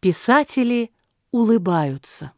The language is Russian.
Писатели улыбаются.